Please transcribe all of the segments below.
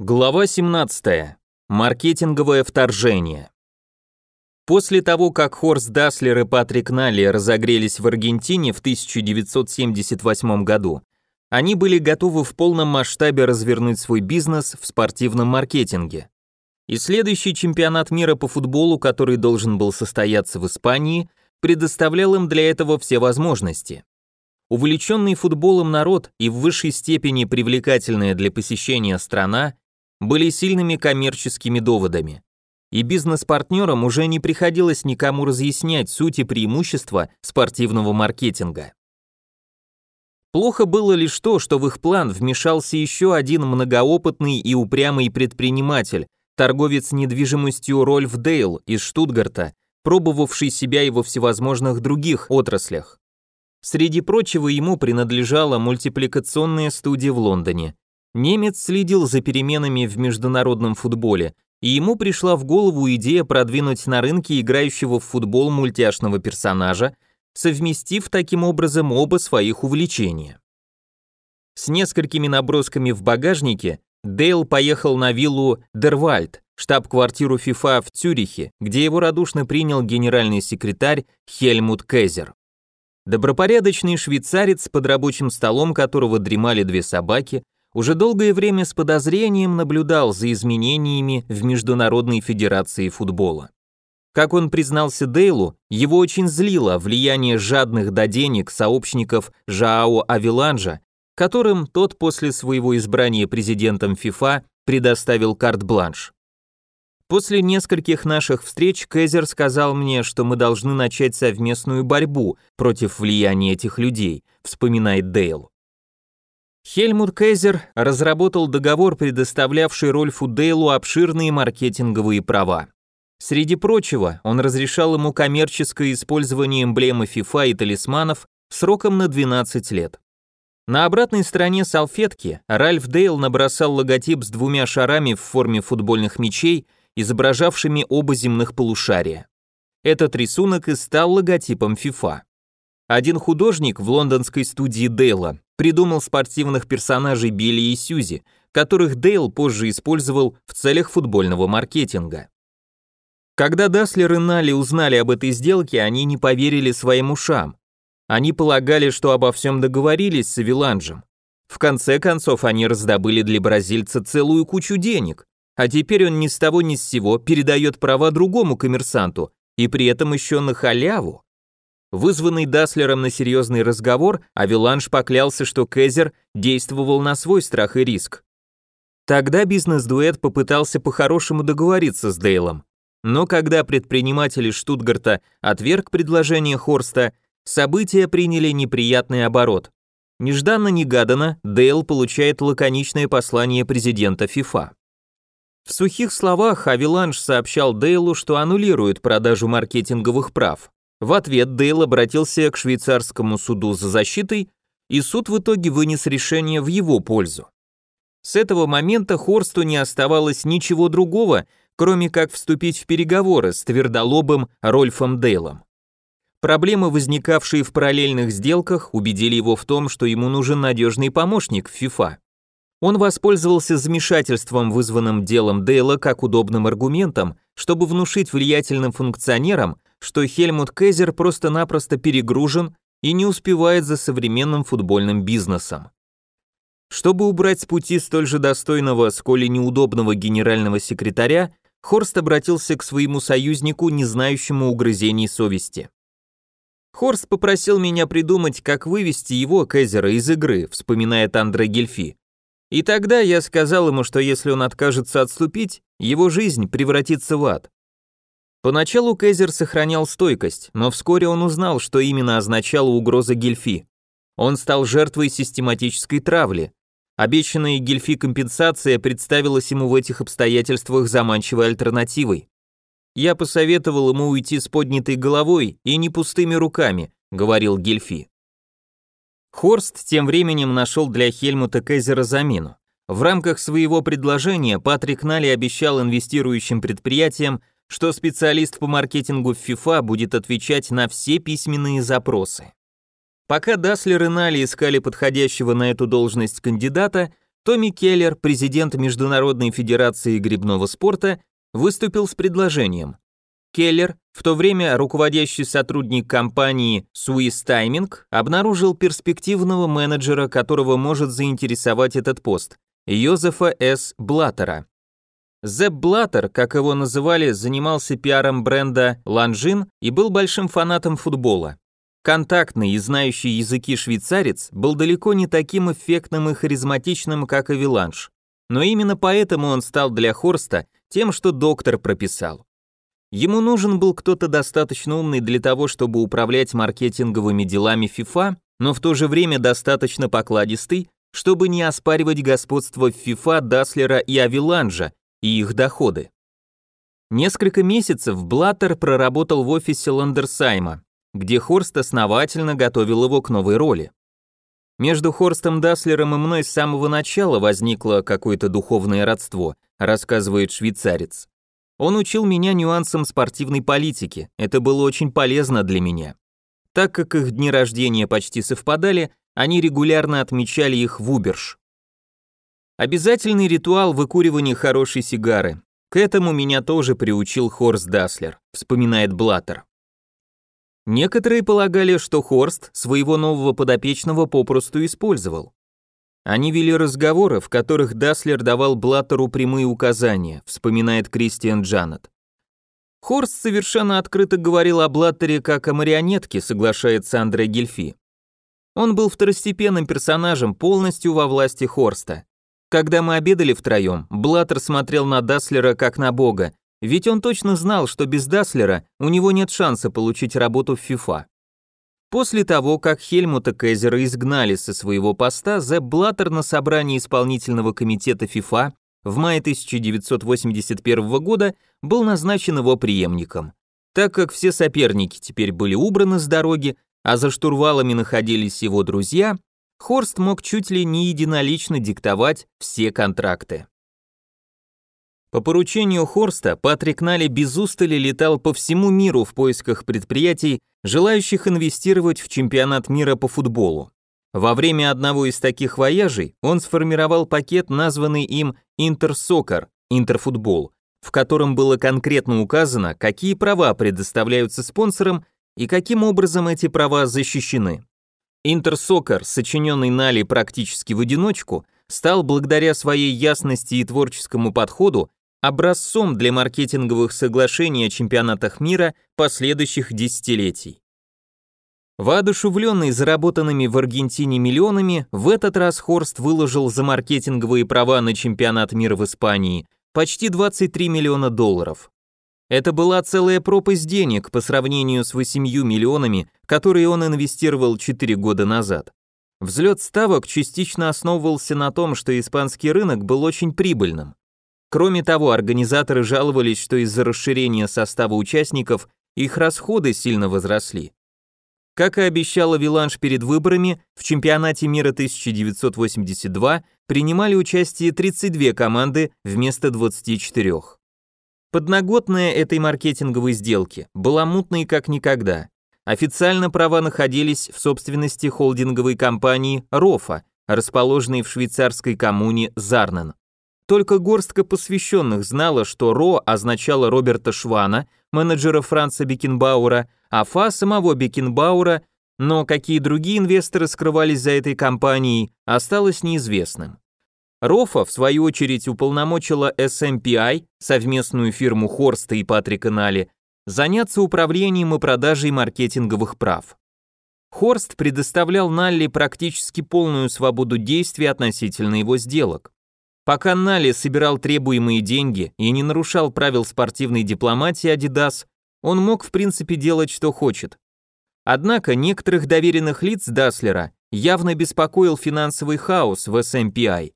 Глава 17. Маркетинговое вторжение. После того, как Хорст Даслер и Патрик Налли разогрелись в Аргентине в 1978 году, они были готовы в полном масштабе развернуть свой бизнес в спортивном маркетинге. И следующий чемпионат мира по футболу, который должен был состояться в Испании, предоставлял им для этого все возможности. Увлеченный футболом народ и в высшей степени привлекательная для посещения страна были сильными коммерческими доводами. И бизнес-партнерам уже не приходилось никому разъяснять суть и преимущества спортивного маркетинга. Плохо было лишь то, что в их план вмешался еще один многоопытный и упрямый предприниматель, торговец недвижимостью Рольф Дейл из Штутгарта, пробовавший себя и во всевозможных других отраслях. Среди прочего ему принадлежала мультипликационная студия в Лондоне, Немец следил за переменами в международном футболе, и ему пришла в голову идея продвинуть на рынке играющего в футбол мультяшного персонажа, совместив таким образом оба своих увлечения. С несколькими набросками в багажнике Дейл поехал на виллу Дервальд, штаб-квартиру ФИФА в Цюрихе, где его радушно принял генеральный секретарь Хельмут Кезер. Добропорядочный швейцарец, под рабочим столом которого дремали две собаки, уже долгое время с подозрением наблюдал за изменениями в Международной Федерации футбола. Как он признался Дейлу, его очень злило влияние жадных до денег сообщников Жаао Авиланжа, которым тот после своего избрания президентом ФИФА предоставил карт-бланш. После нескольких наших встреч Кэзер сказал мне, что мы должны начать совместную борьбу против влияния этих людей, вспоминает Дейл. Хельмут Кейзер разработал договор, предоставлявший Рольфу Дейлу обширные маркетинговые права. Среди прочего, он разрешал ему коммерческое использование эмблемы FIFA и талисманов сроком на 12 лет. На обратной стороне салфетки Ральф Дейл набросал логотип с двумя шарами в форме футбольных мячей, изображавшими оба земных полушария. Этот рисунок и стал логотипом FIFA. Один художник в лондонской студии Дейла придумал спортивных персонажей Билли и Сьюзи, которых Дейл позже использовал в целях футбольного маркетинга. Когда Даслер и Нали узнали об этой сделке, они не поверили своим ушам. Они полагали, что обо всем договорились с Авиланжем. В конце концов, они раздобыли для бразильца целую кучу денег, а теперь он ни с того ни с сего передает права другому коммерсанту, и при этом еще на халяву. Вызванный Даслером на серьезный разговор, Авиланш поклялся, что Кезер действовал на свой страх и риск. Тогда бизнес-дуэт попытался по-хорошему договориться с Дейлом. Но когда предприниматель из Штутгарта отверг предложение Хорста, события приняли неприятный оборот. Нежданно-негаданно Дейл получает лаконичное послание президента ФИФА. В сухих словах Авиланш сообщал Дейлу, что аннулирует продажу маркетинговых прав. В ответ Дейл обратился к швейцарскому суду за защитой, и суд в итоге вынес решение в его пользу. С этого момента Хорсту не оставалось ничего другого, кроме как вступить в переговоры с твердолобым Рольфом Дейлом. Проблемы, возникавшие в параллельных сделках, убедили его в том, что ему нужен надежный помощник в FIFA. Он воспользовался замешательством, вызванным делом Дейла, как удобным аргументом, чтобы внушить влиятельным функционерам, что Хельмут Кейзер просто-напросто перегружен и не успевает за современным футбольным бизнесом. Чтобы убрать с пути столь же достойного, сколь и неудобного генерального секретаря, Хорст обратился к своему союзнику, не знающему угрызений совести. Хорст попросил меня придумать, как вывести его, Кейзера, из игры, вспоминает Андре Гельфи. И тогда я сказал ему, что если он откажется отступить, его жизнь превратится в ад. Поначалу Кейзер сохранял стойкость, но вскоре он узнал, что именно означала угроза Гельфи. Он стал жертвой систематической травли. Обещанная Гельфи компенсация представилась ему в этих обстоятельствах заманчивой альтернативой. «Я посоветовал ему уйти с поднятой головой и не пустыми руками», — говорил Гельфи. Хорст тем временем нашел для Хельмута Кейзера замену. В рамках своего предложения Патрик Нали обещал инвестирующим предприятиям что специалист по маркетингу в FIFA будет отвечать на все письменные запросы. Пока Даслер и Нали искали подходящего на эту должность кандидата, Томми Келлер, президент Международной федерации грибного спорта, выступил с предложением. Келлер, в то время руководящий сотрудник компании Swiss Timing, обнаружил перспективного менеджера, которого может заинтересовать этот пост, Йозефа С. Блаттера. Зеб Блаттер, как его называли, занимался пиаром бренда Ланжин и был большим фанатом футбола. Контактный и знающий языки швейцарец был далеко не таким эффектным и харизматичным, как Авиланж. Но именно поэтому он стал для Хорста тем, что доктор прописал. Ему нужен был кто-то достаточно умный для того, чтобы управлять маркетинговыми делами FIFA, но в то же время достаточно покладистый, чтобы не оспаривать господство FIFA, Даслера и Авиланжа и их доходы. Несколько месяцев Блаттер проработал в офисе Ландерсайма, где Хорст основательно готовил его к новой роли. Между Хорстом Даслером и мной с самого начала возникло какое-то духовное родство, рассказывает швейцарец. Он учил меня нюансам спортивной политики, это было очень полезно для меня. Так как их дни рождения почти совпадали, они регулярно отмечали их в Уберш. Обязательный ритуал выкуривания хорошей сигары. К этому меня тоже приучил Хорст Даслер, вспоминает Блаттер. Некоторые полагали, что Хорст своего нового подопечного попросту использовал. Они вели разговоры, в которых Даслер давал Блаттеру прямые указания, вспоминает Кристиан Джанет. Хорст совершенно открыто говорил о Блаттере как о марионетке, соглашается Андре Гельфи. Он был второстепенным персонажем, полностью во власти Хорста. Когда мы обедали втроем, Блаттер смотрел на Даслера как на бога, ведь он точно знал, что без Даслера у него нет шанса получить работу в ФИФА. После того, как Хельмута Кейзера изгнали со своего поста, Зепп Блаттер на собрании исполнительного комитета ФИФА в мае 1981 года был назначен его преемником. Так как все соперники теперь были убраны с дороги, а за штурвалами находились его друзья, Хорст мог чуть ли не единолично диктовать все контракты. По поручению Хорста Патрик Нали без устали летал по всему миру в поисках предприятий, желающих инвестировать в чемпионат мира по футболу. Во время одного из таких вояжей он сформировал пакет, названный им Интерсокер, Интерфутбол, в котором было конкретно указано, какие права предоставляются спонсорам и каким образом эти права защищены. Интерсокер, сочиненный Нали практически в одиночку, стал благодаря своей ясности и творческому подходу образцом для маркетинговых соглашений о чемпионатах мира последующих десятилетий. Воодушевленный заработанными в Аргентине миллионами, в этот раз Хорст выложил за маркетинговые права на чемпионат мира в Испании почти 23 миллиона долларов. Это была целая пропасть денег по сравнению с 8 миллионами, которые он инвестировал 4 года назад. Взлет ставок частично основывался на том, что испанский рынок был очень прибыльным. Кроме того, организаторы жаловались, что из-за расширения состава участников их расходы сильно возросли. Как и обещала Виланж перед выборами, в чемпионате мира 1982 принимали участие 32 команды вместо 24. Подноготная этой маркетинговой сделки была мутной как никогда. Официально права находились в собственности холдинговой компании «Рофа», расположенной в швейцарской коммуне Зарнен. Только горстка посвященных знала, что РО означало Роберта Швана, менеджера Франца Бекенбаура, а ФА самого Бекенбаура, но какие другие инвесторы скрывались за этой компанией, осталось неизвестным. Рофа, в свою очередь, уполномочила SMPI, совместную фирму Хорста и Патрика Нали, заняться управлением и продажей маркетинговых прав. Хорст предоставлял Налли практически полную свободу действий относительно его сделок. Пока Нали собирал требуемые деньги и не нарушал правил спортивной дипломатии Adidas, он мог в принципе делать что хочет. Однако некоторых доверенных лиц Даслера явно беспокоил финансовый хаос в SMPI.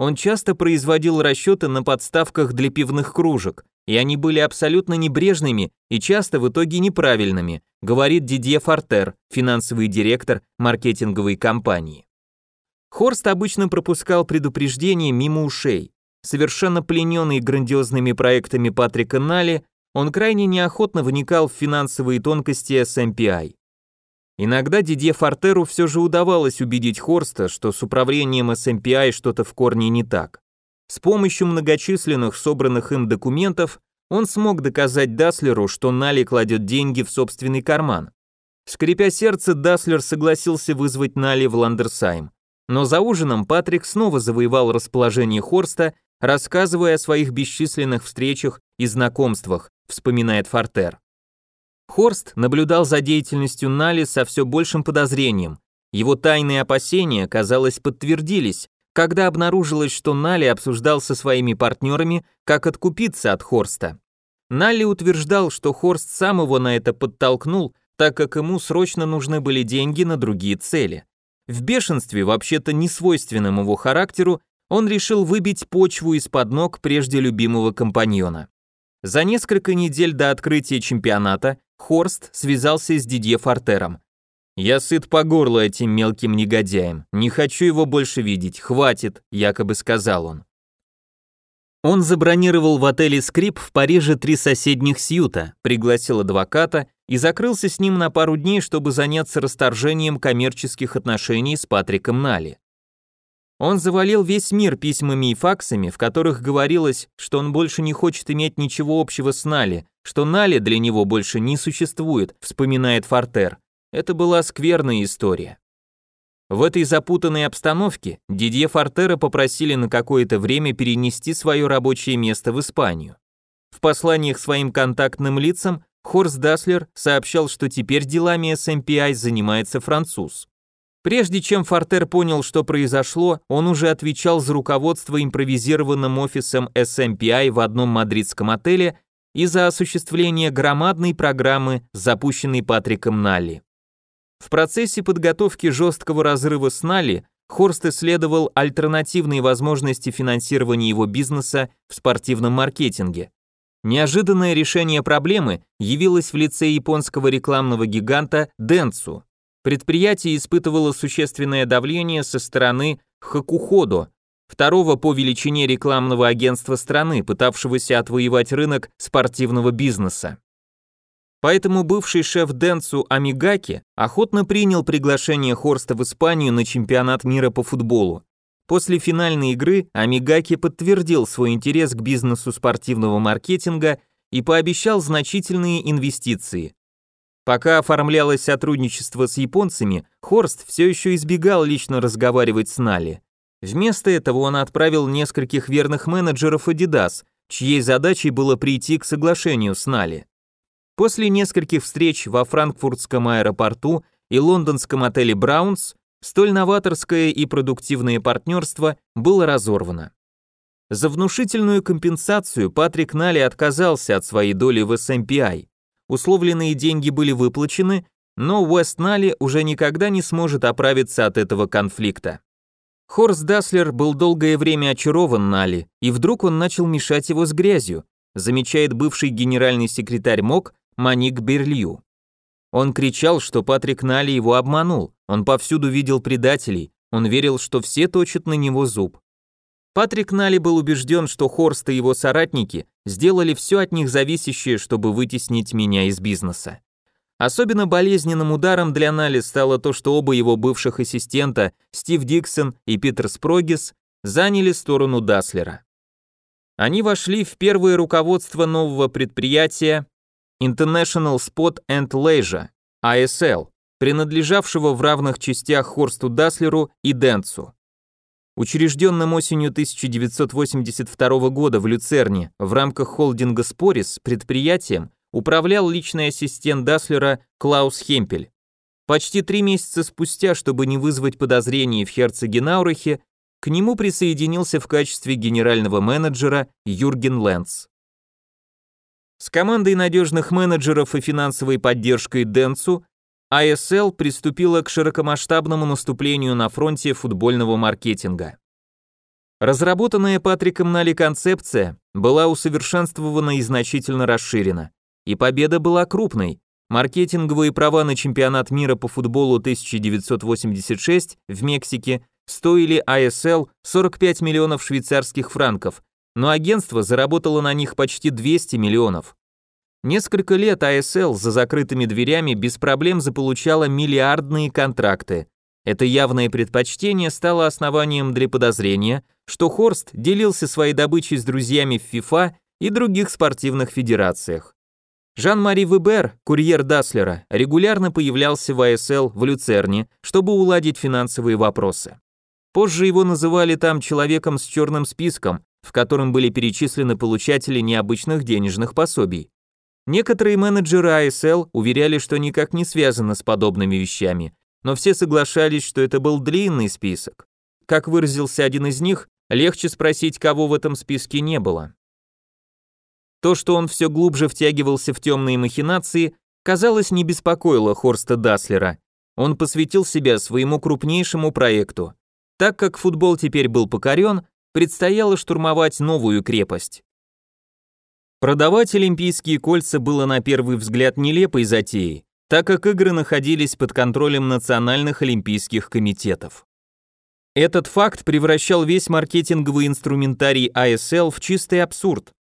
Он часто производил расчеты на подставках для пивных кружек, и они были абсолютно небрежными и часто в итоге неправильными, говорит Дидье Фортер, финансовый директор маркетинговой компании. Хорст обычно пропускал предупреждения мимо ушей. Совершенно плененный грандиозными проектами Патрика Нали, он крайне неохотно вникал в финансовые тонкости SMPI. Иногда Дидье Фортеру все же удавалось убедить Хорста, что с управлением SMPI что-то в корне не так. С помощью многочисленных собранных им документов он смог доказать Даслеру, что Нали кладет деньги в собственный карман. Скрепя сердце, Даслер согласился вызвать Нали в Ландерсайм. Но за ужином Патрик снова завоевал расположение Хорста, рассказывая о своих бесчисленных встречах и знакомствах, вспоминает Фортер. Хорст наблюдал за деятельностью Нали со все большим подозрением. Его тайные опасения, казалось, подтвердились, когда обнаружилось, что Нали обсуждал со своими партнерами, как откупиться от Хорста. Нали утверждал, что Хорст сам его на это подтолкнул, так как ему срочно нужны были деньги на другие цели. В бешенстве, вообще-то не свойственном его характеру, он решил выбить почву из-под ног прежде любимого компаньона. За несколько недель до открытия чемпионата Хорст связался с Дидье Фортером. «Я сыт по горло этим мелким негодяем, не хочу его больше видеть, хватит», якобы сказал он. Он забронировал в отеле «Скрип» в Париже три соседних сьюта, пригласил адвоката и закрылся с ним на пару дней, чтобы заняться расторжением коммерческих отношений с Патриком Нали. Он завалил весь мир письмами и факсами, в которых говорилось, что он больше не хочет иметь ничего общего с Нали, что Нали для него больше не существует, вспоминает Фортер. Это была скверная история. В этой запутанной обстановке Дидье Фортера попросили на какое-то время перенести свое рабочее место в Испанию. В посланиях своим контактным лицам Хорст Даслер сообщал, что теперь делами SMPI занимается француз. Прежде чем Фортер понял, что произошло, он уже отвечал за руководство импровизированным офисом SMPI в одном мадридском отеле и за осуществление громадной программы, запущенной Патриком Налли. В процессе подготовки жесткого разрыва с Налли Хорст исследовал альтернативные возможности финансирования его бизнеса в спортивном маркетинге. Неожиданное решение проблемы явилось в лице японского рекламного гиганта Dentsu. Предприятие испытывало существенное давление со стороны Хакуходо, второго по величине рекламного агентства страны, пытавшегося отвоевать рынок спортивного бизнеса. Поэтому бывший шеф Денцу Амигаки охотно принял приглашение Хорста в Испанию на чемпионат мира по футболу. После финальной игры Амигаки подтвердил свой интерес к бизнесу спортивного маркетинга и пообещал значительные инвестиции. Пока оформлялось сотрудничество с японцами, Хорст все еще избегал лично разговаривать с Нали. Вместо этого он отправил нескольких верных менеджеров Adidas, чьей задачей было прийти к соглашению с Нали. После нескольких встреч во франкфуртском аэропорту и лондонском отеле Браунс, столь новаторское и продуктивное партнерство было разорвано. За внушительную компенсацию Патрик Нали отказался от своей доли в SMPI. Условленные деньги были выплачены, но Уэст Нали уже никогда не сможет оправиться от этого конфликта. Хорс Даслер был долгое время очарован Нали, и вдруг он начал мешать его с грязью, замечает бывший генеральный секретарь МОК Маник Берлью. Он кричал, что Патрик Нали его обманул, он повсюду видел предателей, он верил, что все точат на него зуб. Патрик Нали был убежден, что Хорст и его соратники сделали все от них зависящее, чтобы вытеснить меня из бизнеса. Особенно болезненным ударом для Нали стало то, что оба его бывших ассистента, Стив Диксон и Питер Спрогис, заняли сторону Даслера. Они вошли в первое руководство нового предприятия International Spot and Leisure, ASL, принадлежавшего в равных частях Хорсту Даслеру и Денцу. Учрежденным осенью 1982 года в Люцерне в рамках холдинга Спорис предприятием управлял личный ассистент Даслера Клаус Хемпель. Почти три месяца спустя, чтобы не вызвать подозрений в Херцеге Наурахе, к нему присоединился в качестве генерального менеджера Юрген Ленц. С командой надежных менеджеров и финансовой поддержкой Денцу ASL приступила к широкомасштабному наступлению на фронте футбольного маркетинга. Разработанная Патриком Нали концепция была усовершенствована и значительно расширена. И победа была крупной. Маркетинговые права на чемпионат мира по футболу 1986 в Мексике стоили ASL 45 миллионов швейцарских франков, но агентство заработало на них почти 200 миллионов. Несколько лет АСЛ за закрытыми дверями без проблем заполучала миллиардные контракты. Это явное предпочтение стало основанием для подозрения, что Хорст делился своей добычей с друзьями в ФИФА и других спортивных федерациях. Жан-Мари Вебер, курьер Даслера, регулярно появлялся в АСЛ в Люцерне, чтобы уладить финансовые вопросы. Позже его называли там человеком с черным списком, в котором были перечислены получатели необычных денежных пособий. Некоторые менеджеры АСЛ уверяли, что никак не связано с подобными вещами, но все соглашались, что это был длинный список. Как выразился один из них, легче спросить, кого в этом списке не было. То, что он все глубже втягивался в темные махинации, казалось, не беспокоило Хорста Даслера. Он посвятил себя своему крупнейшему проекту. Так как футбол теперь был покорен, предстояло штурмовать новую крепость. Продавать олимпийские кольца было на первый взгляд нелепой затеей, так как игры находились под контролем национальных олимпийских комитетов. Этот факт превращал весь маркетинговый инструментарий АСЛ в чистый абсурд.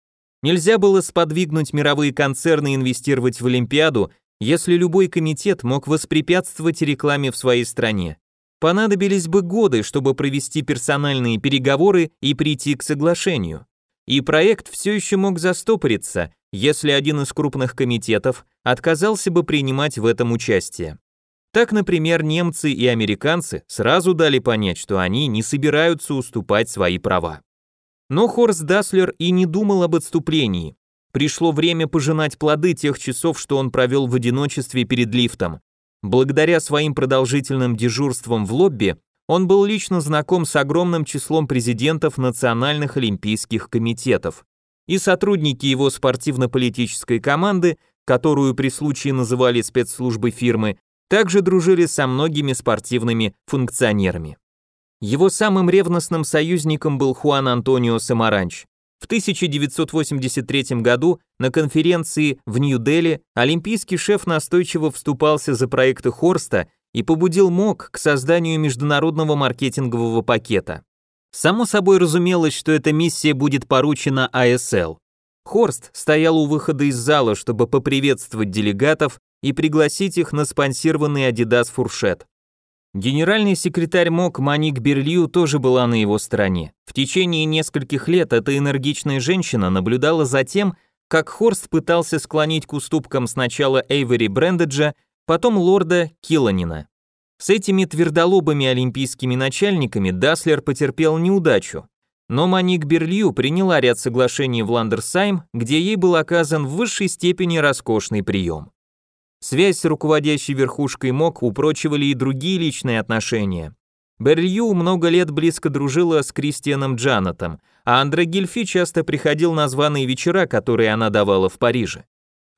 Нельзя было сподвигнуть мировые концерны инвестировать в Олимпиаду, если любой комитет мог воспрепятствовать рекламе в своей стране. Понадобились бы годы, чтобы провести персональные переговоры и прийти к соглашению. И проект все еще мог застопориться, если один из крупных комитетов отказался бы принимать в этом участие. Так, например, немцы и американцы сразу дали понять, что они не собираются уступать свои права. Но Хорст Даслер и не думал об отступлении. Пришло время пожинать плоды тех часов, что он провел в одиночестве перед лифтом. Благодаря своим продолжительным дежурствам в лобби, он был лично знаком с огромным числом президентов национальных олимпийских комитетов. И сотрудники его спортивно-политической команды, которую при случае называли спецслужбы фирмы, также дружили со многими спортивными функционерами. Его самым ревностным союзником был Хуан Антонио Самаранч. В 1983 году на конференции в Нью-Дели олимпийский шеф настойчиво вступался за проекты Хорста и побудил МОК к созданию международного маркетингового пакета. Само собой разумелось, что эта миссия будет поручена АСЛ. Хорст стоял у выхода из зала, чтобы поприветствовать делегатов и пригласить их на спонсированный Adidas фуршет. Генеральный секретарь МОК Маник Берлью тоже была на его стороне. В течение нескольких лет эта энергичная женщина наблюдала за тем, как Хорст пытался склонить к уступкам сначала Эйвери Брендеджа, потом лорда Килланина. С этими твердолобыми олимпийскими начальниками Даслер потерпел неудачу. Но Моник Берлью приняла ряд соглашений в Ландерсайм, где ей был оказан в высшей степени роскошный прием. Связь с руководящей верхушкой МОК упрочивали и другие личные отношения. Берлью много лет близко дружила с Кристианом Джанатом, а Андре Гельфи часто приходил на званые вечера, которые она давала в Париже.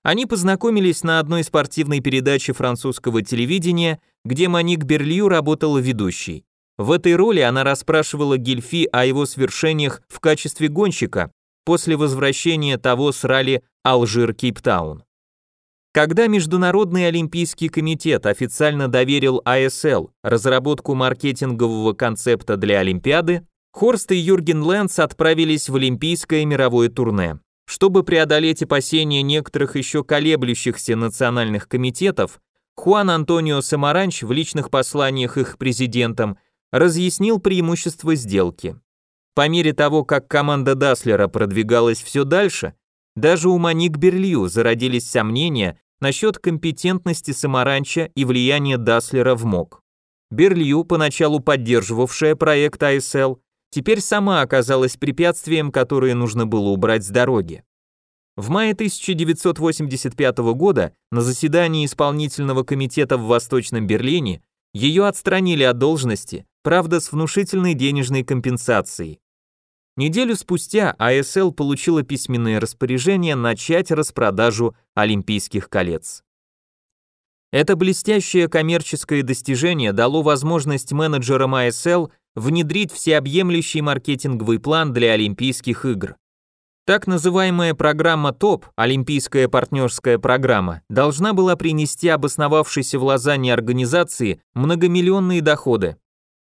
Они познакомились на одной спортивной передаче французского телевидения, где Маник Берлью работала ведущей. В этой роли она расспрашивала Гильфи о его свершениях в качестве гонщика после возвращения того с ралли Алжир-Кейптаун. Когда Международный олимпийский комитет официально доверил АСЛ разработку маркетингового концепта для Олимпиады, Хорст и Юрген Лэнс отправились в олимпийское мировое турне. Чтобы преодолеть опасения некоторых еще колеблющихся национальных комитетов, Хуан Антонио Самаранч в личных посланиях их президентам разъяснил преимущества сделки. По мере того, как команда Даслера продвигалась все дальше, даже у Маник Берлью зародились сомнения насчет компетентности Самаранча и влияния Даслера в МОК. Берлью, поначалу поддерживавшая проект АСЛ, теперь сама оказалась препятствием, которое нужно было убрать с дороги. В мае 1985 года на заседании исполнительного комитета в Восточном Берлине ее отстранили от должности, правда с внушительной денежной компенсацией. Неделю спустя АСЛ получила письменное распоряжение начать распродажу Олимпийских колец. Это блестящее коммерческое достижение дало возможность менеджерам АСЛ внедрить всеобъемлющий маркетинговый план для Олимпийских игр. Так называемая программа ТОП, Олимпийская партнерская программа, должна была принести обосновавшейся в Лозанне организации многомиллионные доходы.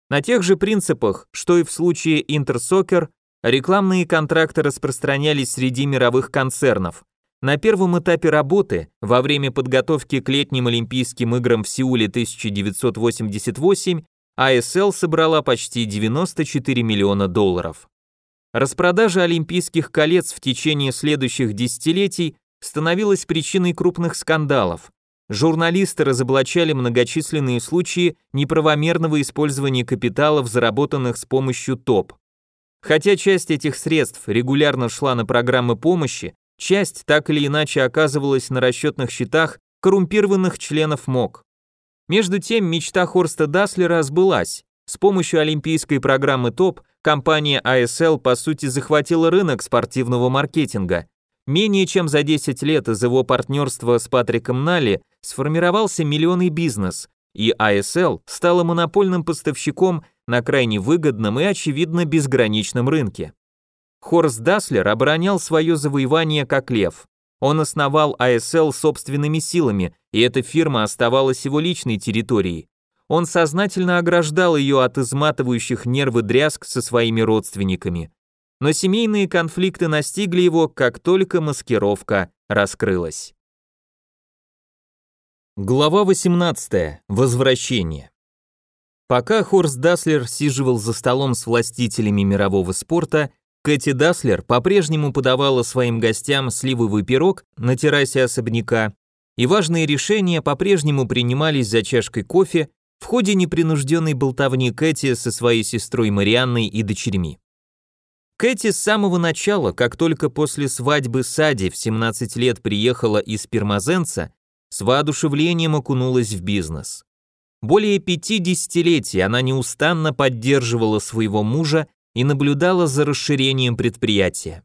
На тех же принципах, что и в случае Интерсокер, Рекламные контракты распространялись среди мировых концернов. на первом этапе работы, во время подготовки к летним Олимпийским играм в Сеуле 1988, ASL собрала почти 94 миллиона долларов. Распродажа олимпийских колец в течение следующих десятилетий становилась причиной крупных скандалов. Журналисты разоблачали многочисленные случаи неправомерного использования капиталов, заработанных с помощью ТОП. Хотя часть этих средств регулярно шла на программы помощи, часть так или иначе оказывалась на расчетных счетах коррумпированных членов МОК. Между тем, мечта Хорста Даслера сбылась. С помощью олимпийской программы ТОП компания ASL по сути захватила рынок спортивного маркетинга. Менее чем за 10 лет из его партнерства с Патриком Нали сформировался миллионный бизнес, и ASL стала монопольным поставщиком на крайне выгодном и очевидно безграничном рынке. Хорст Даслер оборонял свое завоевание как лев. Он основал ASL собственными силами, и эта фирма оставалась его личной территорией. Он сознательно ограждал ее от изматывающих нервы дрязг со своими родственниками. Но семейные конфликты настигли его, как только маскировка раскрылась. Глава 18. Возвращение. Пока Хорст Даслер сиживал за столом с властителями мирового спорта, Кэти Даслер по-прежнему подавала своим гостям сливовый пирог на террасе особняка, и важные решения по-прежнему принимались за чашкой кофе в ходе непринужденной болтовни Кэти со своей сестрой Марианной и дочерьми. Кэти с самого начала, как только после свадьбы Сади в 17 лет приехала из Пермазенца, с воодушевлением окунулась в бизнес. Более пяти десятилетий она неустанно поддерживала своего мужа и наблюдала за расширением предприятия.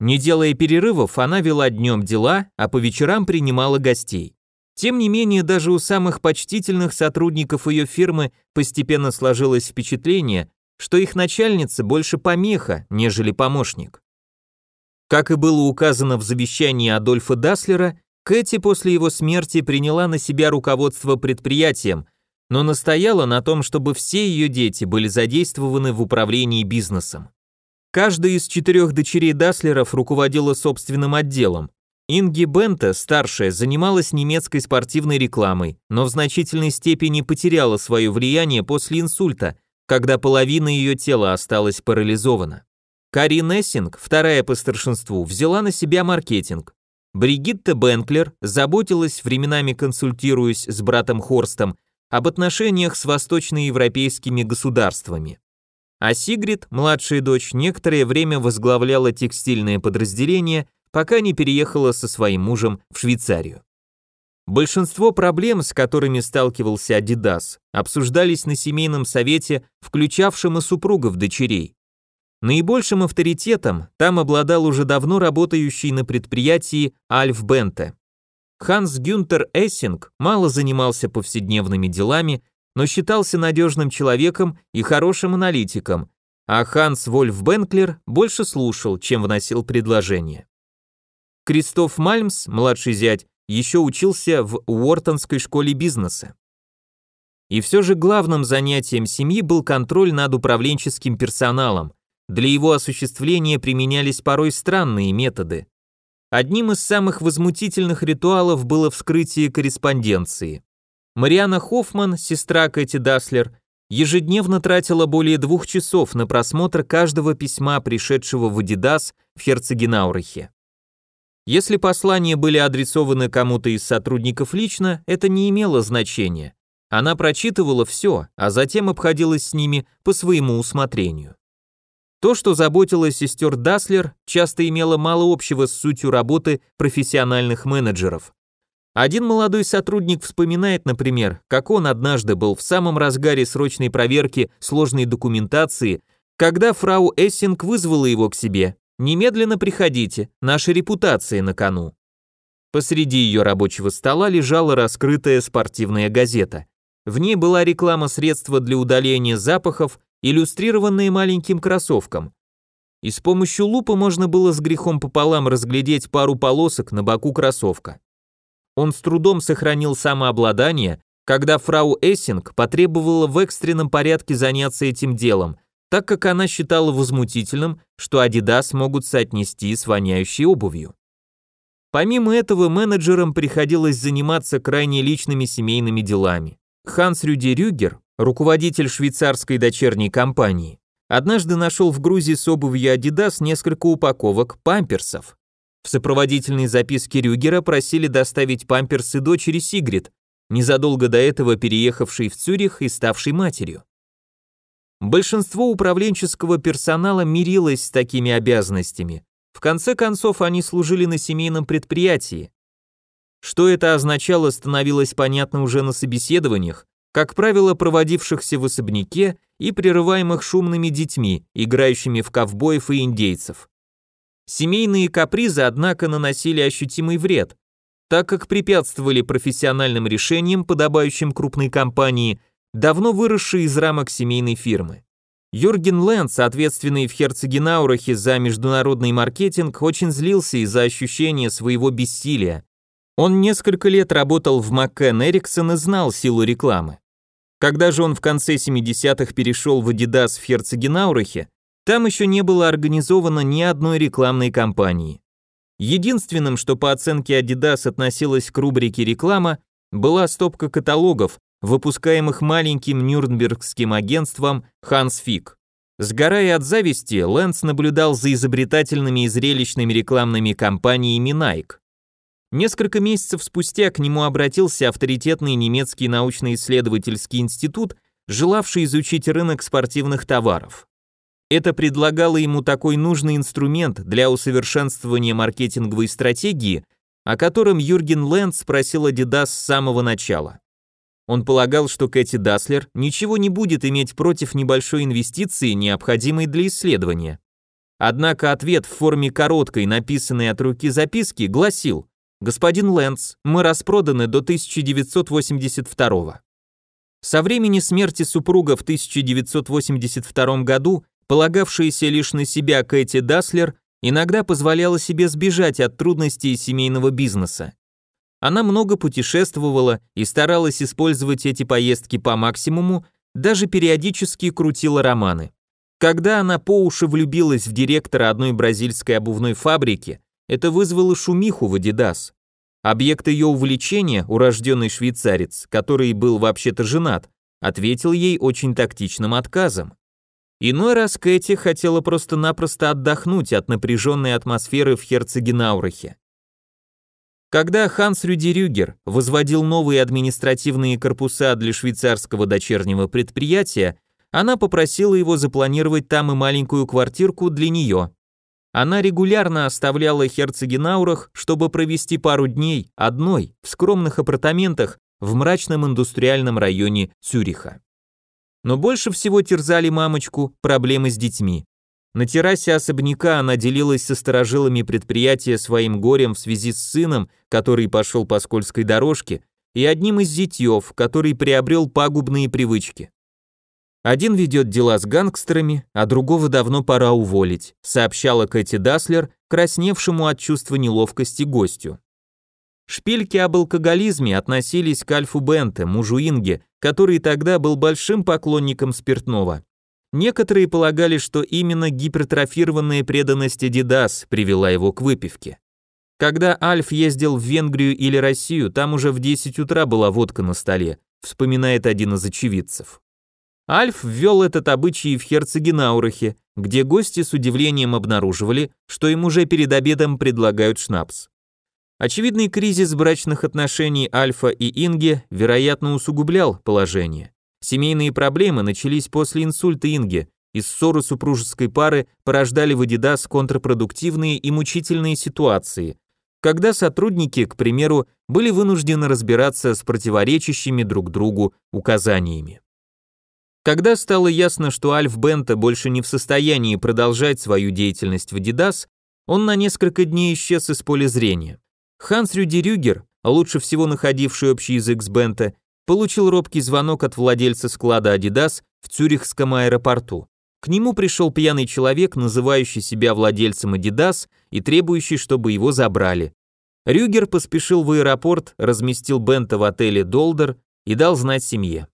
Не делая перерывов, она вела днем дела, а по вечерам принимала гостей. Тем не менее, даже у самых почтительных сотрудников ее фирмы постепенно сложилось впечатление, что их начальница больше помеха, нежели помощник. Как и было указано в завещании Адольфа Даслера, Кэти после его смерти приняла на себя руководство предприятием, но настояла на том, чтобы все ее дети были задействованы в управлении бизнесом. Каждая из четырех дочерей Даслеров руководила собственным отделом, Инги Бента, старшая, занималась немецкой спортивной рекламой, но в значительной степени потеряла свое влияние после инсульта, когда половина ее тела осталась парализована. Кари Нессинг, вторая по старшинству, взяла на себя маркетинг. Бригитта Бенклер заботилась, временами консультируясь с братом Хорстом, об отношениях с восточноевропейскими государствами. А Сигрид, младшая дочь, некоторое время возглавляла текстильное подразделение – пока не переехала со своим мужем в Швейцарию. Большинство проблем, с которыми сталкивался Adidas, обсуждались на семейном совете, включавшем и супругов дочерей. Наибольшим авторитетом там обладал уже давно работающий на предприятии Альф Бенте. Ханс Гюнтер Эссинг мало занимался повседневными делами, но считался надежным человеком и хорошим аналитиком, а Ханс Вольф Бенклер больше слушал, чем вносил предложения. Кристоф Мальмс, младший зять, еще учился в Уортонской школе бизнеса. И все же главным занятием семьи был контроль над управленческим персоналом. Для его осуществления применялись порой странные методы. Одним из самых возмутительных ритуалов было вскрытие корреспонденции. Мариана Хоффман, сестра Кэти Даслер, ежедневно тратила более двух часов на просмотр каждого письма, пришедшего в Адидас в Херцегенаурахе. Если послания были адресованы кому-то из сотрудников лично, это не имело значения. Она прочитывала все, а затем обходилась с ними по своему усмотрению. То, что заботило сестер Даслер, часто имело мало общего с сутью работы профессиональных менеджеров. Один молодой сотрудник вспоминает, например, как он однажды был в самом разгаре срочной проверки сложной документации, когда фрау Эссинг вызвала его к себе Немедленно приходите, наша репутация на кону. Посреди ее рабочего стола лежала раскрытая спортивная газета. В ней была реклама средства для удаления запахов, иллюстрированные маленьким кроссовком. И с помощью лупы можно было с грехом пополам разглядеть пару полосок на боку кроссовка. Он с трудом сохранил самообладание, когда фрау Эссинг потребовала в экстренном порядке заняться этим делом, так как она считала возмутительным, что Adidas могут соотнести с воняющей обувью. Помимо этого, менеджерам приходилось заниматься крайне личными семейными делами. Ханс Рюди Рюгер, руководитель швейцарской дочерней компании, однажды нашел в Грузии с обувью Adidas несколько упаковок памперсов. В сопроводительной записке Рюгера просили доставить памперсы дочери Сигрид, незадолго до этого переехавшей в Цюрих и ставшей матерью. Большинство управленческого персонала мирилось с такими обязанностями, в конце концов, они служили на семейном предприятии. Что это означало, становилось понятно уже на собеседованиях, как правило, проводившихся в особняке и прерываемых шумными детьми, играющими в ковбоев и индейцев. Семейные капризы, однако, наносили ощутимый вред, так как препятствовали профессиональным решениям, подобающим крупной компании, давно выросшей из рамок семейной фирмы. Юрген Лэнс, ответственный в Херцегенаурахе за международный маркетинг, очень злился из-за ощущения своего бессилия. Он несколько лет работал в McCann Эриксон и знал силу рекламы. Когда же он в конце 70-х перешел в Adidas в Херцегенаурахе, там еще не было организовано ни одной рекламной кампании. Единственным, что по оценке Adidas относилось к рубрике реклама, была стопка каталогов, выпускаемых маленьким нюрнбергским агентством Hans Fick. Сгорая от зависти, Лэнс наблюдал за изобретательными и зрелищными рекламными кампаниями Nike. Несколько месяцев спустя к нему обратился авторитетный немецкий научно-исследовательский институт, желавший изучить рынок спортивных товаров. Это предлагало ему такой нужный инструмент для усовершенствования маркетинговой стратегии, о котором Юрген Лэнс спросил Adidas с самого начала. Он полагал, что Кэти Даслер ничего не будет иметь против небольшой инвестиции, необходимой для исследования. Однако ответ в форме короткой, написанной от руки записки, гласил «Господин Лэнс, мы распроданы до 1982 Со времени смерти супруга в 1982 году, полагавшаяся лишь на себя Кэти Даслер, иногда позволяла себе сбежать от трудностей семейного бизнеса. Она много путешествовала и старалась использовать эти поездки по максимуму, даже периодически крутила романы. Когда она по уши влюбилась в директора одной бразильской обувной фабрики, это вызвало шумиху в Adidas. Объект ее увлечения, урожденный швейцарец, который был вообще-то женат, ответил ей очень тактичным отказом. Иной раз Кэти хотела просто-напросто отдохнуть от напряженной атмосферы в Херцегенаурахе. Когда Ханс Рюдерюгер возводил новые административные корпуса для швейцарского дочернего предприятия, она попросила его запланировать там и маленькую квартирку для нее. Она регулярно оставляла Херцегенаурах, чтобы провести пару дней одной в скромных апартаментах в мрачном индустриальном районе Цюриха. Но больше всего терзали мамочку проблемы с детьми. На террасе особняка она делилась со сторожилами предприятия своим горем в связи с сыном, который пошел по скользкой дорожке, и одним из зятьев, который приобрел пагубные привычки. Один ведет дела с гангстерами, а другого давно пора уволить, сообщала Кэти Даслер, красневшему от чувства неловкости гостю. Шпильки об алкоголизме относились к Альфу Бенте, мужу Инге, который тогда был большим поклонником спиртного. Некоторые полагали, что именно гипертрофированная преданность Adidas привела его к выпивке. Когда Альф ездил в Венгрию или Россию, там уже в 10 утра была водка на столе, вспоминает один из очевидцев. Альф ввел этот обычай в Херцегенаурахе, где гости с удивлением обнаруживали, что им уже перед обедом предлагают шнапс. Очевидный кризис брачных отношений Альфа и Инге, вероятно, усугублял положение. Семейные проблемы начались после инсульта Инги, и ссоры супружеской пары порождали в Adidas контрпродуктивные и мучительные ситуации, когда сотрудники, к примеру, были вынуждены разбираться с противоречащими друг другу указаниями. Когда стало ясно, что Альф Бента больше не в состоянии продолжать свою деятельность в Adidas, он на несколько дней исчез из поля зрения. Ханс Рюди Рюгер, лучше всего находивший общий язык с Бента, получил робкий звонок от владельца склада Adidas в Цюрихском аэропорту. К нему пришел пьяный человек, называющий себя владельцем Adidas и требующий, чтобы его забрали. Рюгер поспешил в аэропорт, разместил Бента в отеле Долдер и дал знать семье.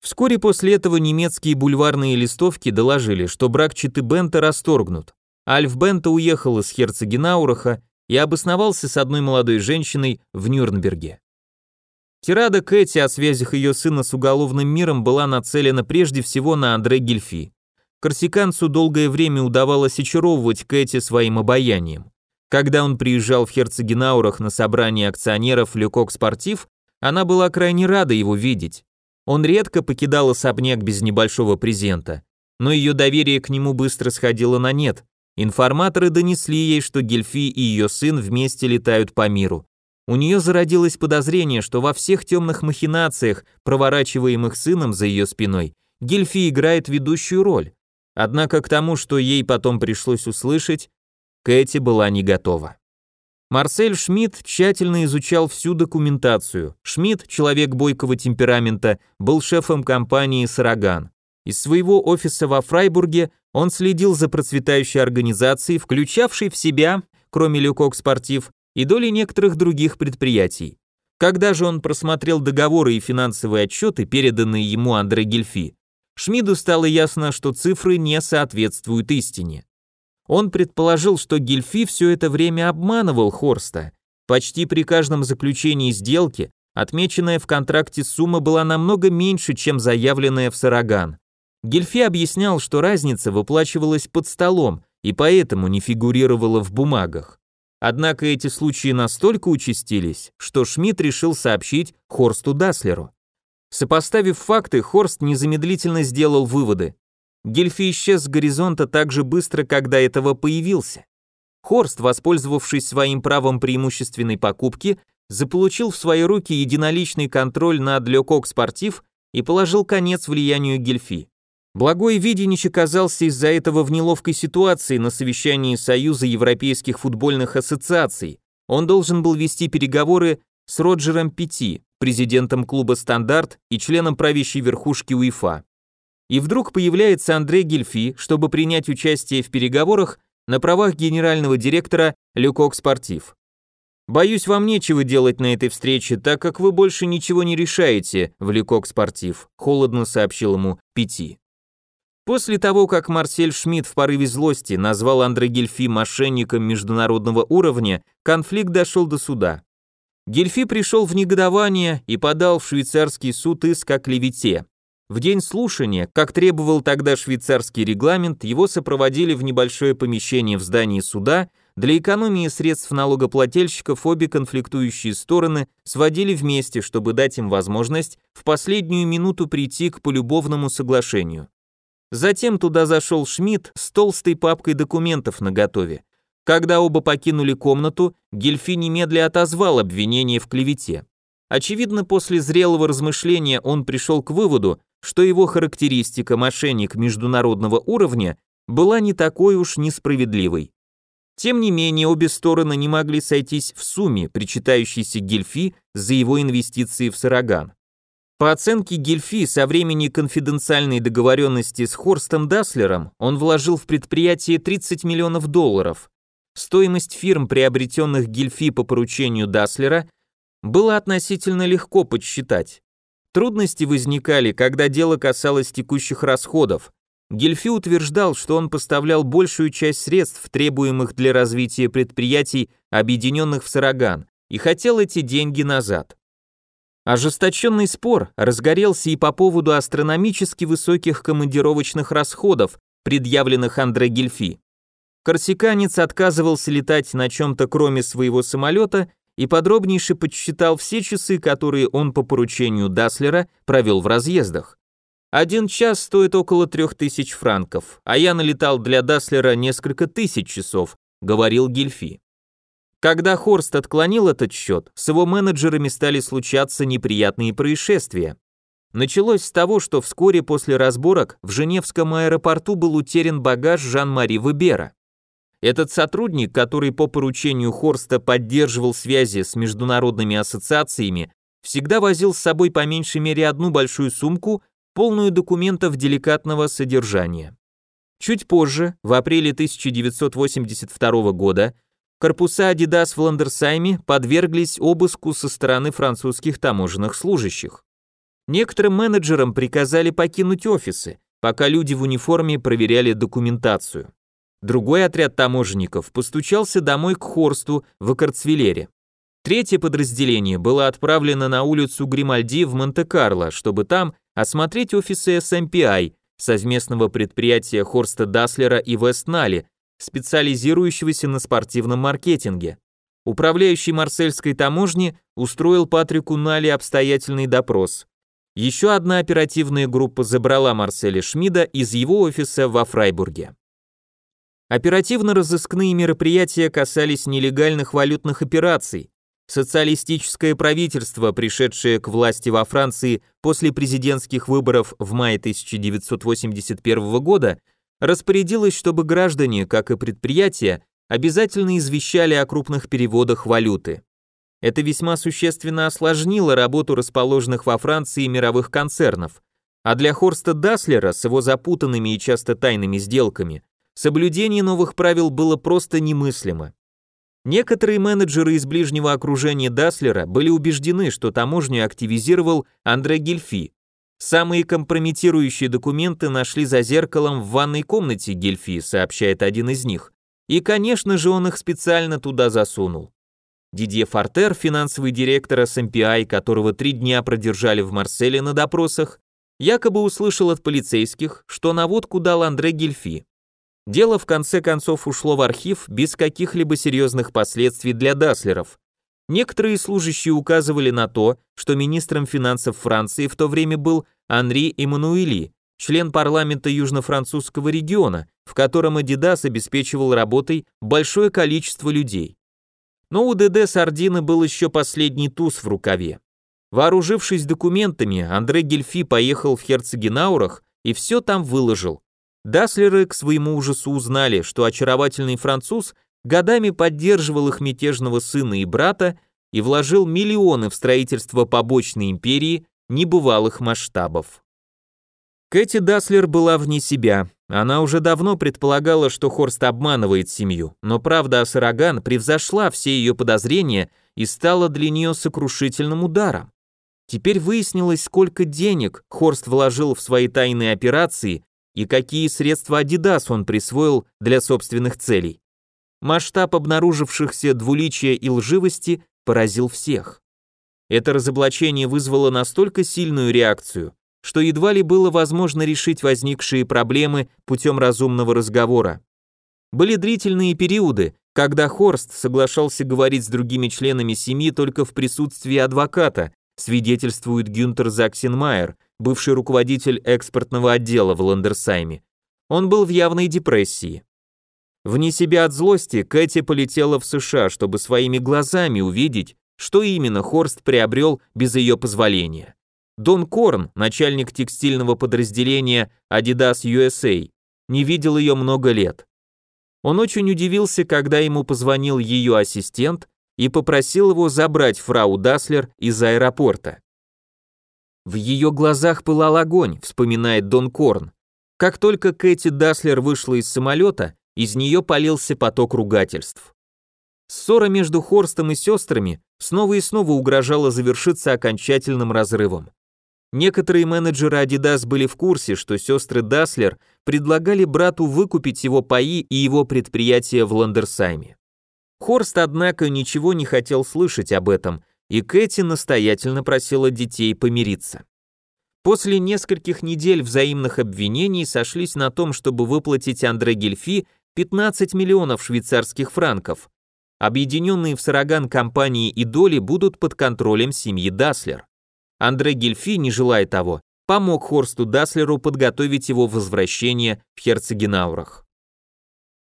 Вскоре после этого немецкие бульварные листовки доложили, что брак Читы Бента расторгнут. Альф Бента уехал из Херцегенаураха и обосновался с одной молодой женщиной в Нюрнберге. Тирада Кэти о связях ее сына с уголовным миром была нацелена прежде всего на Андре Гельфи. Корсиканцу долгое время удавалось очаровывать Кэти своим обаянием. Когда он приезжал в Херцегенаурах на собрание акционеров Люкок Спортив, она была крайне рада его видеть. Он редко покидал особняк без небольшого презента, но ее доверие к нему быстро сходило на нет. Информаторы донесли ей, что Гельфи и ее сын вместе летают по миру. У нее зародилось подозрение, что во всех темных махинациях, проворачиваемых сыном за ее спиной, Гельфи играет ведущую роль. Однако к тому, что ей потом пришлось услышать, Кэти была не готова. Марсель Шмидт тщательно изучал всю документацию. Шмидт, человек бойкого темперамента, был шефом компании «Сараган». Из своего офиса во Фрайбурге он следил за процветающей организацией, включавшей в себя, кроме Люкок Спортив, и доли некоторых других предприятий. Когда же он просмотрел договоры и финансовые отчеты, переданные ему Андре Гельфи, Шмиду стало ясно, что цифры не соответствуют истине. Он предположил, что Гельфи все это время обманывал Хорста. Почти при каждом заключении сделки отмеченная в контракте сумма была намного меньше, чем заявленная в Сараган. Гельфи объяснял, что разница выплачивалась под столом и поэтому не фигурировала в бумагах. Однако эти случаи настолько участились, что Шмидт решил сообщить Хорсту Даслеру. Сопоставив факты, Хорст незамедлительно сделал выводы. Гельфи исчез с горизонта так же быстро, как до этого появился. Хорст, воспользовавшись своим правом преимущественной покупки, заполучил в свои руки единоличный контроль над Лекок Спортив и положил конец влиянию Гельфи. Благой Виденич оказался из-за этого в неловкой ситуации на совещании Союза Европейских футбольных ассоциаций. Он должен был вести переговоры с Роджером Пяти, президентом клуба «Стандарт» и членом правящей верхушки УЕФА. И вдруг появляется Андрей Гельфи, чтобы принять участие в переговорах на правах генерального директора Люкок Спортив. «Боюсь, вам нечего делать на этой встрече, так как вы больше ничего не решаете в Люкок Спортив», холодно сообщил ему Пяти. После того, как Марсель Шмидт в порыве злости назвал Андре Гельфи мошенником международного уровня, конфликт дошел до суда. Гельфи пришел в негодование и подал в швейцарский суд иск о клевете. В день слушания, как требовал тогда швейцарский регламент, его сопроводили в небольшое помещение в здании суда, для экономии средств налогоплательщиков обе конфликтующие стороны сводили вместе, чтобы дать им возможность в последнюю минуту прийти к полюбовному соглашению. Затем туда зашел Шмидт с толстой папкой документов наготове. Когда оба покинули комнату, Гельфи немедля отозвал обвинение в клевете. Очевидно, после зрелого размышления он пришел к выводу, что его характеристика «мошенник международного уровня» была не такой уж несправедливой. Тем не менее, обе стороны не могли сойтись в сумме, причитающейся Гельфи за его инвестиции в Сараган. По оценке Гельфи, со времени конфиденциальной договоренности с Хорстом Даслером он вложил в предприятие 30 миллионов долларов. Стоимость фирм, приобретенных Гельфи по поручению Даслера, было относительно легко подсчитать. Трудности возникали, когда дело касалось текущих расходов. Гельфи утверждал, что он поставлял большую часть средств, требуемых для развития предприятий, объединенных в Сараган, и хотел эти деньги назад. Ожесточенный спор разгорелся и по поводу астрономически высоких командировочных расходов, предъявленных Андре Гельфи. Корсиканец отказывался летать на чем-то кроме своего самолета и подробнейше подсчитал все часы, которые он по поручению Даслера провел в разъездах. Один час стоит около трех тысяч франков, а я налетал для Даслера несколько тысяч часов, говорил Гельфи. Когда Хорст отклонил этот счет, с его менеджерами стали случаться неприятные происшествия. Началось с того, что вскоре после разборок в Женевском аэропорту был утерян багаж Жан-Мари Вебера. Этот сотрудник, который по поручению Хорста поддерживал связи с международными ассоциациями, всегда возил с собой по меньшей мере одну большую сумку, полную документов деликатного содержания. Чуть позже, в апреле 1982 года, корпуса Adidas в Ландерсайме подверглись обыску со стороны французских таможенных служащих. Некоторым менеджерам приказали покинуть офисы, пока люди в униформе проверяли документацию. Другой отряд таможенников постучался домой к Хорсту в Акарцвилере. Третье подразделение было отправлено на улицу Гримальди в Монте-Карло, чтобы там осмотреть офисы SMPI, совместного предприятия Хорста Даслера и Вестнали, специализирующегося на спортивном маркетинге. Управляющий марсельской таможни устроил Патрику Нали обстоятельный допрос. Еще одна оперативная группа забрала Марселя Шмида из его офиса во Фрайбурге. Оперативно-розыскные мероприятия касались нелегальных валютных операций, Социалистическое правительство, пришедшее к власти во Франции после президентских выборов в мае 1981 года, распорядилось, чтобы граждане, как и предприятия, обязательно извещали о крупных переводах валюты. Это весьма существенно осложнило работу расположенных во Франции мировых концернов, а для Хорста Даслера с его запутанными и часто тайными сделками соблюдение новых правил было просто немыслимо. Некоторые менеджеры из ближнего окружения Даслера были убеждены, что таможню активизировал Андре Гельфи. Самые компрометирующие документы нашли за зеркалом в ванной комнате Гельфи, сообщает один из них. И, конечно же, он их специально туда засунул. Дидье Фортер, финансовый директор SMPI, которого три дня продержали в Марселе на допросах, якобы услышал от полицейских, что наводку дал Андре Гельфи. Дело в конце концов ушло в архив без каких-либо серьезных последствий для Даслеров. Некоторые служащие указывали на то, что министром финансов Франции в то время был Анри Эммануэли, член парламента Южно-Французского региона, в котором Адидас обеспечивал работой большое количество людей. Но у ДД Сардины был еще последний туз в рукаве. Вооружившись документами, Андре Гельфи поехал в Херцегенаурах и все там выложил. Даслеры к своему ужасу узнали, что очаровательный француз годами поддерживал их мятежного сына и брата и вложил миллионы в строительство побочной империи небывалых масштабов. Кэти Даслер была вне себя. Она уже давно предполагала, что Хорст обманывает семью, но правда о Сараган превзошла все ее подозрения и стала для нее сокрушительным ударом. Теперь выяснилось, сколько денег Хорст вложил в свои тайные операции и какие средства Adidas он присвоил для собственных целей. Масштаб обнаружившихся двуличия и лживости поразил всех. Это разоблачение вызвало настолько сильную реакцию, что едва ли было возможно решить возникшие проблемы путем разумного разговора. Были длительные периоды, когда Хорст соглашался говорить с другими членами семьи только в присутствии адвоката, свидетельствует Гюнтер Заксенмайер, бывший руководитель экспортного отдела в Ландерсайме. Он был в явной депрессии. Вне себя от злости Кэти полетела в США, чтобы своими глазами увидеть, что именно Хорст приобрел без ее позволения. Дон Корн, начальник текстильного подразделения Adidas USA, не видел ее много лет. Он очень удивился, когда ему позвонил ее ассистент и попросил его забрать фрау Даслер из аэропорта. В ее глазах пылал огонь, вспоминает Дон Корн. Как только Кэти Даслер вышла из самолета, из нее полился поток ругательств. Ссора между Хорстом и сестрами снова и снова угрожала завершиться окончательным разрывом. Некоторые менеджеры Adidas были в курсе, что сестры Даслер предлагали брату выкупить его паи и его предприятие в Ландерсайме. Хорст, однако, ничего не хотел слышать об этом и Кэти настоятельно просила детей помириться. После нескольких недель взаимных обвинений сошлись на том, чтобы выплатить Андре Гельфи 15 миллионов швейцарских франков. Объединенные в Сараган компании и доли будут под контролем семьи Даслер. Андре Гельфи, не желая того, помог Хорсту Даслеру подготовить его возвращение в Херцегенаурах.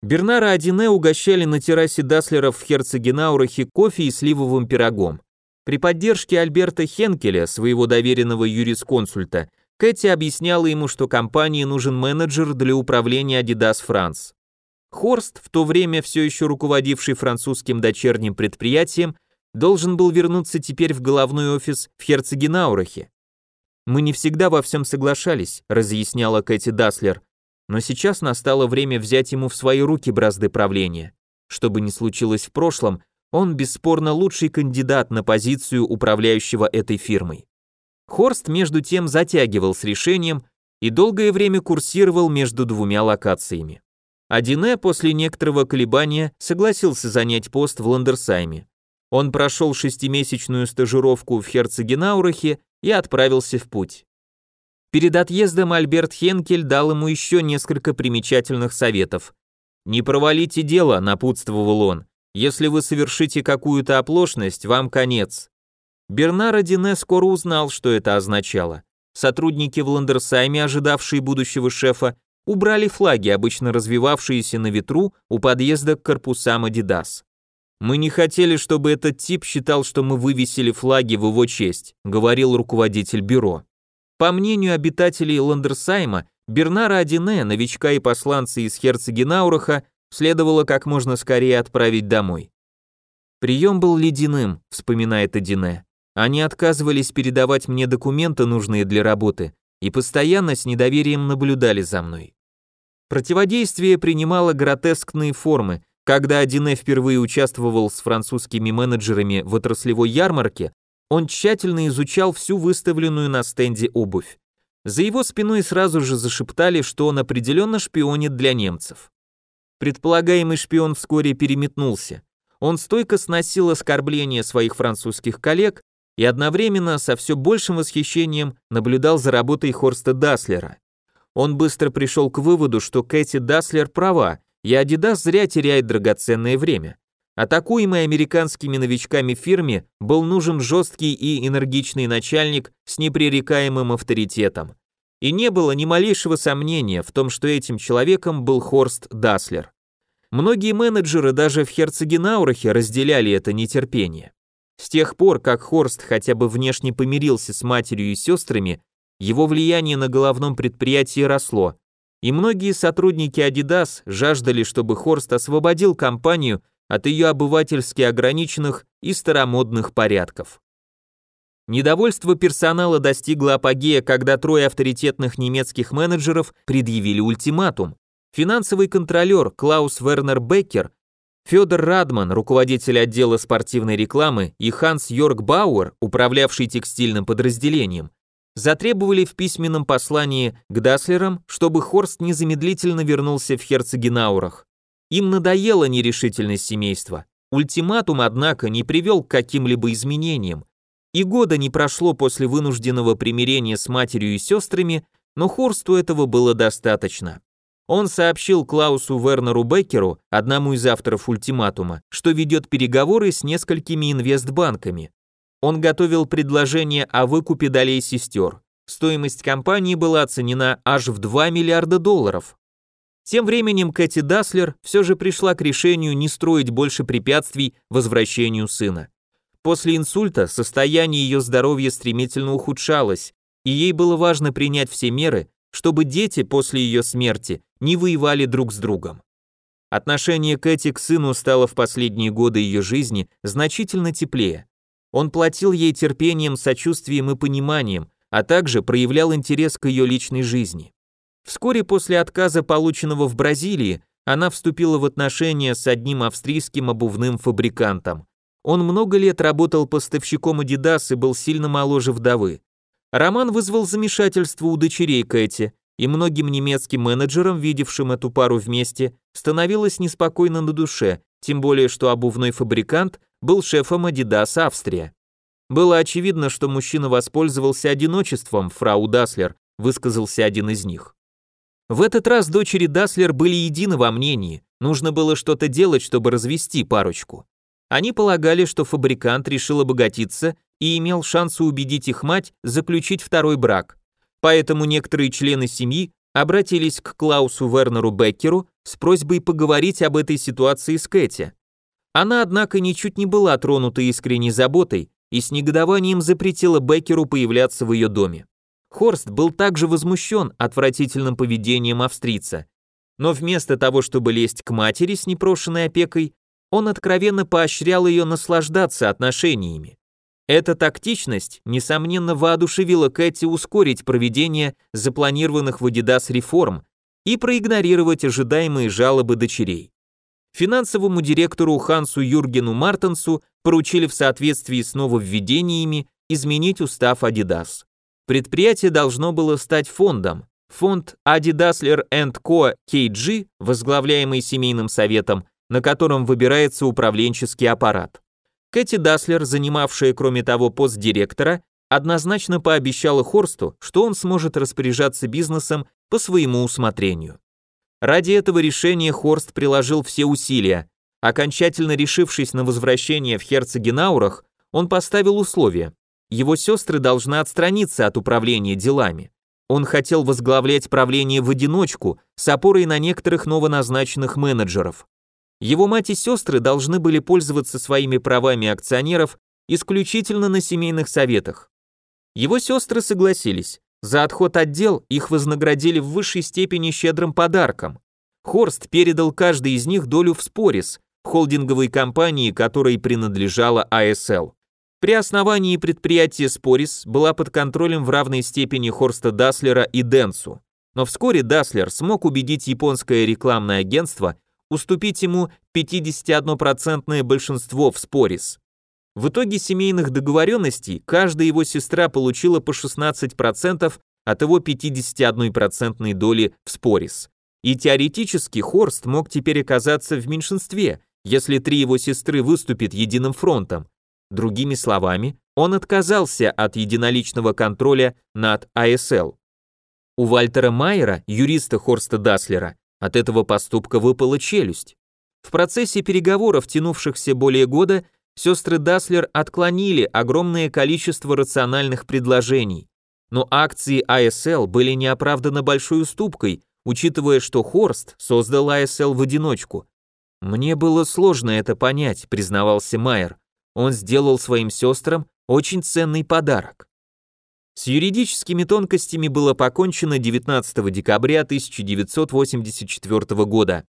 Бернара Адине угощали на террасе Даслеров в Херцегенаурахе кофе и сливовым пирогом. При поддержке Альберта Хенкеля, своего доверенного юрисконсульта, Кэти объясняла ему, что компании нужен менеджер для управления Adidas France. Хорст, в то время все еще руководивший французским дочерним предприятием, должен был вернуться теперь в головной офис в Херцегенаурахе. «Мы не всегда во всем соглашались», — разъясняла Кэти Даслер, «но сейчас настало время взять ему в свои руки бразды правления. Что бы ни случилось в прошлом, он бесспорно лучший кандидат на позицию управляющего этой фирмой. Хорст между тем затягивал с решением и долгое время курсировал между двумя локациями. а Дине после некоторого колебания согласился занять пост в Ландерсайме. Он прошел шестимесячную стажировку в Херцегенаурахе и отправился в путь. Перед отъездом Альберт Хенкель дал ему еще несколько примечательных советов. «Не провалите дело», — напутствовал он. «Если вы совершите какую-то оплошность, вам конец». Бернар Дине скоро узнал, что это означало. Сотрудники в Ландерсайме, ожидавшие будущего шефа, убрали флаги, обычно развивавшиеся на ветру у подъезда к корпусам Adidas. «Мы не хотели, чтобы этот тип считал, что мы вывесили флаги в его честь», говорил руководитель бюро. По мнению обитателей Ландерсайма, Бернара Адине, новичка и посланца из Херцегенаураха, следовало как можно скорее отправить домой. Прием был ледяным, вспоминает Адине. Они отказывались передавать мне документы, нужные для работы, и постоянно с недоверием наблюдали за мной. Противодействие принимало гротескные формы. Когда Адине впервые участвовал с французскими менеджерами в отраслевой ярмарке, он тщательно изучал всю выставленную на стенде обувь. За его спиной сразу же зашептали, что он определенно шпионит для немцев. Предполагаемый шпион вскоре переметнулся. Он стойко сносил оскорбления своих французских коллег и одновременно со все большим восхищением наблюдал за работой Хорста Даслера. Он быстро пришел к выводу, что Кэти Даслер права, и Адидас зря теряет драгоценное время. Атакуемой американскими новичками фирме был нужен жесткий и энергичный начальник с непререкаемым авторитетом. И не было ни малейшего сомнения в том, что этим человеком был Хорст Даслер. Многие менеджеры даже в Херцегенаурахе разделяли это нетерпение. С тех пор, как Хорст хотя бы внешне помирился с матерью и сестрами, его влияние на головном предприятии росло, и многие сотрудники Adidas жаждали, чтобы Хорст освободил компанию от ее обывательски ограниченных и старомодных порядков. Недовольство персонала достигло апогея, когда трое авторитетных немецких менеджеров предъявили ультиматум. Финансовый контролер Клаус Вернер Беккер Федор Радман, руководитель отдела спортивной рекламы, и Ханс Йорк Бауэр, управлявший текстильным подразделением, затребовали в письменном послании к Даслерам, чтобы Хорст незамедлительно вернулся в Херцегенаурах. Им надоела нерешительность семейства. Ультиматум, однако, не привел к каким-либо изменениям. И года не прошло после вынужденного примирения с матерью и сестрами, но Хорсту этого было достаточно. Он сообщил Клаусу Вернеру Беккеру, одному из авторов ультиматума, что ведет переговоры с несколькими инвестбанками. Он готовил предложение о выкупе долей сестер. Стоимость компании была оценена аж в 2 миллиарда долларов. Тем временем Кэти Даслер все же пришла к решению не строить больше препятствий возвращению сына. После инсульта состояние ее здоровья стремительно ухудшалось, и ей было важно принять все меры, чтобы дети после ее смерти не воевали друг с другом. Отношение Кэти к сыну стало в последние годы ее жизни значительно теплее. Он платил ей терпением, сочувствием и пониманием, а также проявлял интерес к ее личной жизни. Вскоре после отказа, полученного в Бразилии, она вступила в отношения с одним австрийским обувным фабрикантом. Он много лет работал поставщиком Adidas и был сильно моложе вдовы. Роман вызвал замешательство у дочерей Кэти, и многим немецким менеджерам, видевшим эту пару вместе, становилось неспокойно на душе, тем более что обувной фабрикант был шефом Adidas Австрия. Было очевидно, что мужчина воспользовался одиночеством, фрау Даслер, высказался один из них. В этот раз дочери Даслер были едины во мнении, нужно было что-то делать, чтобы развести парочку. Они полагали, что фабрикант решил обогатиться и имел шанс убедить их мать заключить второй брак. Поэтому некоторые члены семьи обратились к Клаусу Вернеру Беккеру с просьбой поговорить об этой ситуации с Кэти. Она, однако, ничуть не была тронута искренней заботой и с негодованием запретила Беккеру появляться в ее доме. Хорст был также возмущен отвратительным поведением австрийца, но вместо того, чтобы лезть к матери с непрошенной опекой, он откровенно поощрял ее наслаждаться отношениями. Эта тактичность, несомненно, воодушевила Кэти ускорить проведение запланированных в Adidas реформ и проигнорировать ожидаемые жалобы дочерей. Финансовому директору Хансу Юргену Мартенсу поручили в соответствии с нововведениями изменить устав Adidas. Предприятие должно было стать фондом. фонд Adi Dassler Co. KG, возглавляемый семейным советом, на котором выбирается управленческий аппарат. Кэти Даслер, занимавшая кроме того пост директора, однозначно пообещала Хорсту, что он сможет распоряжаться бизнесом по своему усмотрению. Ради этого решения Хорст приложил все усилия. Окончательно решившись на возвращение в Херцегенаурах, он поставил условие. Его сестры должны отстраниться от управления делами. Он хотел возглавлять правление в одиночку, с опорой на некоторых новоназначенных менеджеров. Его мать и сестры должны были пользоваться своими правами акционеров исключительно на семейных советах. Его сестры согласились. За отход от дел их вознаградили в высшей степени щедрым подарком. Хорст передал каждой из них долю в Спорис, холдинговой компании, которой принадлежала АСЛ. При основании предприятия Спорис была под контролем в равной степени Хорста Даслера и Денсу. Но вскоре Даслер смог убедить японское рекламное агентство уступить ему 51% большинство в Спорис. В итоге семейных договоренностей каждая его сестра получила по 16% от его 51% доли в Спорис. И теоретически Хорст мог теперь оказаться в меньшинстве, если три его сестры выступят единым фронтом. Другими словами, он отказался от единоличного контроля над АСЛ. У Вальтера Майера, юриста Хорста Даслера, от этого поступка выпала челюсть. В процессе переговоров, тянувшихся более года, сестры Даслер отклонили огромное количество рациональных предложений, но акции АСЛ были неоправданно большой уступкой, учитывая, что Хорст создал АСЛ в одиночку. «Мне было сложно это понять», — признавался Майер. Он сделал своим сестрам очень ценный подарок. С юридическими тонкостями было покончено 19 декабря 1984 года.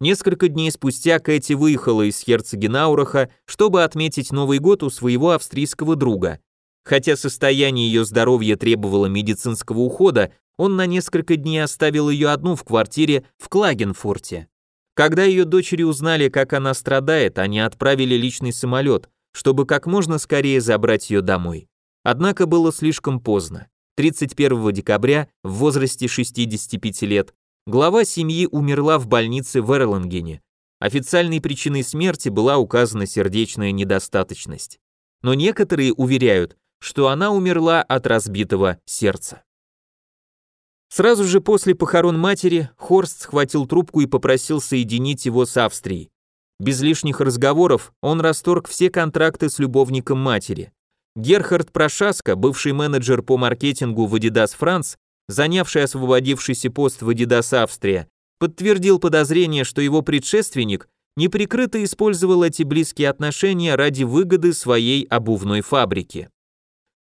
Несколько дней спустя Кэти выехала из Херцегенаураха, чтобы отметить Новый год у своего австрийского друга. Хотя состояние ее здоровья требовало медицинского ухода, он на несколько дней оставил ее одну в квартире в Клагенфорте. Когда ее дочери узнали, как она страдает, они отправили личный самолет, чтобы как можно скорее забрать ее домой. Однако было слишком поздно. 31 декабря, в возрасте 65 лет, Глава семьи умерла в больнице в Эрлангене. Официальной причиной смерти была указана сердечная недостаточность. Но некоторые уверяют, что она умерла от разбитого сердца. Сразу же после похорон матери Хорст схватил трубку и попросил соединить его с Австрией. Без лишних разговоров он расторг все контракты с любовником матери. Герхард Прошаска, бывший менеджер по маркетингу в Adidas France, занявший освободившийся пост в Adidas Австрия, подтвердил подозрение, что его предшественник неприкрыто использовал эти близкие отношения ради выгоды своей обувной фабрики.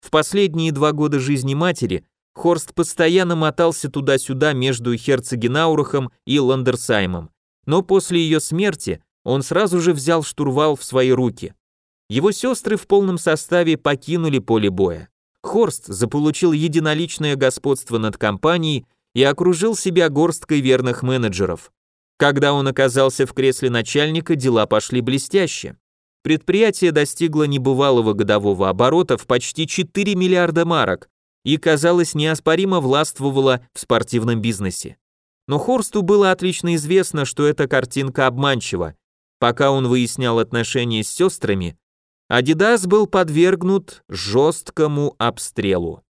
В последние два года жизни матери Хорст постоянно мотался туда-сюда между Херцегенаурахом и Ландерсаймом, но после ее смерти он сразу же взял штурвал в свои руки. Его сестры в полном составе покинули поле боя. Хорст заполучил единоличное господство над компанией и окружил себя горсткой верных менеджеров. Когда он оказался в кресле начальника, дела пошли блестяще. Предприятие достигло небывалого годового оборота в почти 4 миллиарда марок и, казалось, неоспоримо властвовало в спортивном бизнесе. Но Хорсту было отлично известно, что эта картинка обманчива. Пока он выяснял отношения с сестрами, Адидас был подвергнут жесткому обстрелу.